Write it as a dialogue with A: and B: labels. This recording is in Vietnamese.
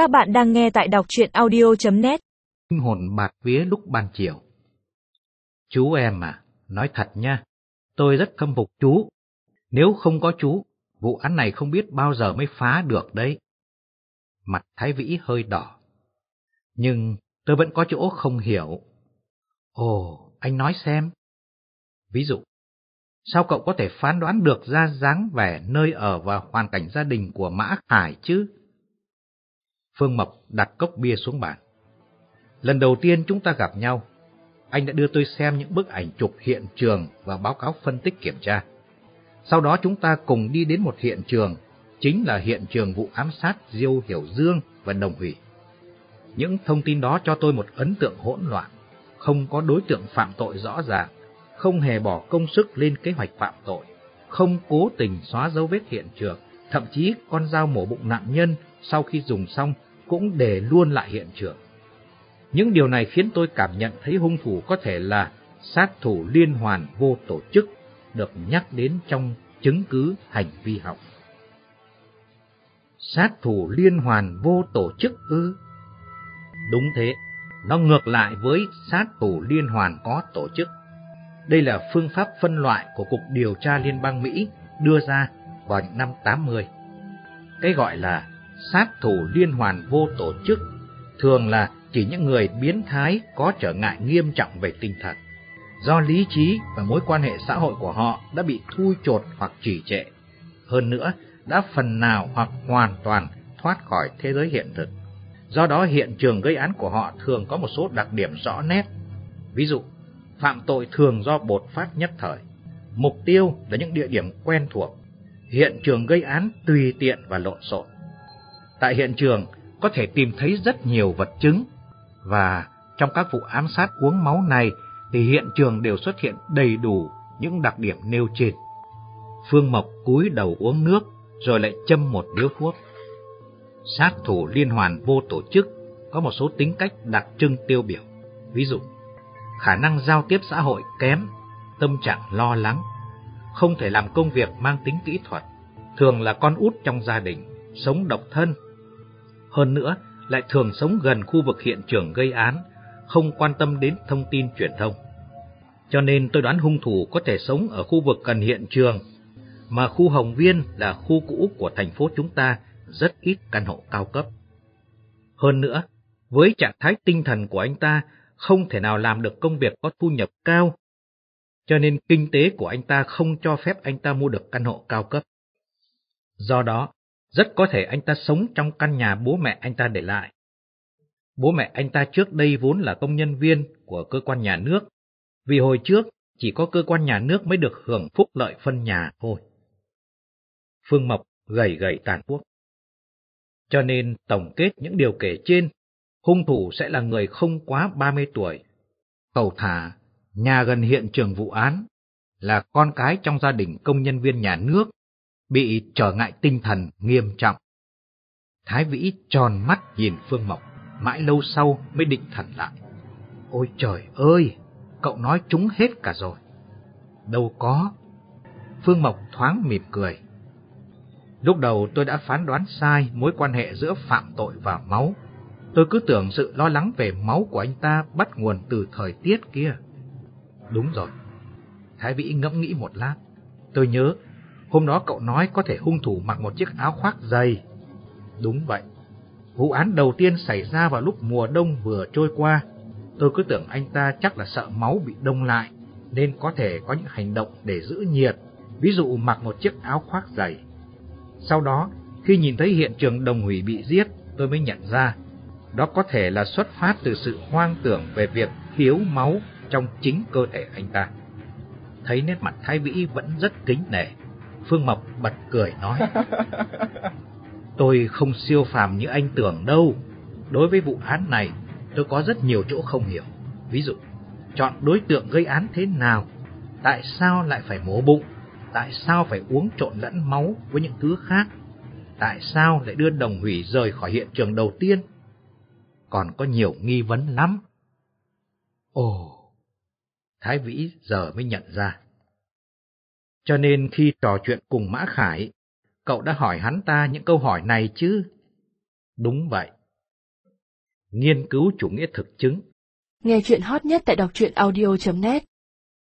A: Các bạn đang nghe tại đọc chuyện audio.net
B: Kinh hồn bạt vía lúc ban chiều. Chú em à, nói thật nha, tôi rất khâm phục chú. Nếu không có chú, vụ án này không biết bao giờ mới phá được đấy. Mặt Thái Vĩ hơi đỏ. Nhưng tôi vẫn có chỗ không hiểu. Ồ, anh nói xem. Ví dụ, sao cậu có thể phán đoán được ra dáng vẻ nơi ở và hoàn cảnh gia đình của Mã Khải chứ? Phương Mộc đặt cốc bia xuống bàn. Lần đầu tiên chúng ta gặp nhau, anh đã đưa tôi xem những bức ảnh chụp hiện trường và báo cáo phân tích kiểm tra. Sau đó chúng ta cùng đi đến một hiện trường, chính là hiện trường vụ ám sát Diêu Hiểu Dương và Đồng Hủy. Những thông tin đó cho tôi một ấn tượng hỗn loạn, không có đối tượng phạm tội rõ ràng, không hề bỏ công sức lên kế hoạch phạm tội, không cố tình xóa dấu vết hiện trường, thậm chí con dao mổ bụng nạn nhân sau khi dùng xong cũng để luôn lại hiện trường. Những điều này khiến tôi cảm nhận thấy hung thủ có thể là sát thủ liên hoàn vô tổ chức được nhắc đến trong chứng cứ hành vi học. Sát thủ liên hoàn vô tổ chức ư? Đúng thế, nó ngược lại với sát thủ liên hoàn có tổ chức. Đây là phương pháp phân loại của Cục Điều tra Liên bang Mỹ đưa ra vào những năm 80. Cái gọi là sát thủ liên hoàn vô tổ chức thường là chỉ những người biến thái có trở ngại nghiêm trọng về tinh thần. Do lý trí và mối quan hệ xã hội của họ đã bị thui chột hoặc trì trệ. Hơn nữa, đã phần nào hoặc hoàn toàn thoát khỏi thế giới hiện thực. Do đó hiện trường gây án của họ thường có một số đặc điểm rõ nét. Ví dụ, phạm tội thường do bột phát nhất thời. Mục tiêu là những địa điểm quen thuộc. Hiện trường gây án tùy tiện và lộn xộn. Tại hiện trường có thể tìm thấy rất nhiều vật chứng và trong các vụ ám sát uống máu này thì hiện trường đều xuất hiện đầy đủ những đặc điểm nêu trên. Phương Mộc cúi đầu uống nước rồi lại châm một điếu thuốc. Sát thủ liên hoàn vô tổ chức có một số tính cách đặc trưng tiêu biểu. Ví dụ, khả năng giao tiếp xã hội kém, tâm trạng lo lắng, không thể làm công việc mang tính kỹ thuật, thường là con út trong gia đình, sống độc thân. Hơn nữa, lại thường sống gần khu vực hiện trường gây án, không quan tâm đến thông tin truyền thông. Cho nên tôi đoán hung thủ có thể sống ở khu vực gần hiện trường, mà khu Hồng Viên là khu cũ của thành phố chúng ta rất ít căn hộ cao cấp. Hơn nữa, với trạng thái tinh thần của anh ta không thể nào làm được công việc có thu nhập cao, cho nên kinh tế của anh ta không cho phép anh ta mua được căn hộ cao cấp. Do đó, rất có thể anh ta sống trong căn nhà bố mẹ anh ta để lại. Bố mẹ anh ta trước đây vốn là công nhân viên của cơ quan nhà nước, vì hồi trước chỉ có cơ quan nhà nước mới được hưởng phúc lợi phân nhà thôi. Phương Mộc gầy gầy tàn quốc. Cho nên tổng kết những điều kể trên, hung thủ sẽ là người không quá 30 tuổi. Cầu thả, nhà gần hiện trường vụ án, là con cái trong gia đình công nhân viên nhà nước, bị trở ngại tinh thần nghiêm trọng. Thái Vĩ tròn mắt nhìn Phương Mộc, mãi lâu sau mới định thần lại. Ôi trời ơi, cậu nói chúng hết cả rồi. Đâu có. Phương Mộc thoáng mỉm cười. Lúc đầu tôi đã phán đoán sai mối quan hệ giữa phạm tội và máu. Tôi cứ tưởng sự lo lắng về máu của anh ta bắt nguồn từ thời tiết kia. Đúng rồi. Thái Vĩ ngẫm nghĩ một lát. Tôi nhớ, hôm đó cậu nói có thể hung thủ mặc một chiếc áo khoác dày. Đúng vậy. Vụ án đầu tiên xảy ra vào lúc mùa đông vừa trôi qua. Tôi cứ tưởng anh ta chắc là sợ máu bị đông lại, nên có thể có những hành động để giữ nhiệt, ví dụ mặc một chiếc áo khoác dày. Sau đó, khi nhìn thấy hiện trường đồng hủy bị giết, tôi mới nhận ra, đó có thể là xuất phát từ sự hoang tưởng về việc thiếu máu trong chính cơ thể anh ta. Thấy nét mặt Thái Vĩ vẫn rất kính nể, Phương Mộc bật cười nói. Tôi không siêu phàm như anh tưởng đâu. Đối với vụ án này, tôi có rất nhiều chỗ không hiểu. Ví dụ, chọn đối tượng gây án thế nào? Tại sao lại phải mổ bụng? Tại sao phải uống trộn lẫn máu với những thứ khác? Tại sao lại đưa đồng hủy rời khỏi hiện trường đầu tiên? Còn có nhiều nghi vấn lắm. Ồ, Thái Vĩ giờ mới nhận ra. Cho nên khi trò chuyện cùng Mã Khải, cậu đã hỏi hắn ta những câu hỏi này chứ? Đúng vậy, nghiên cứu chủ nghĩa thực chứng.
C: Nghe chuyện hot nhất tại đọc truyện audio.net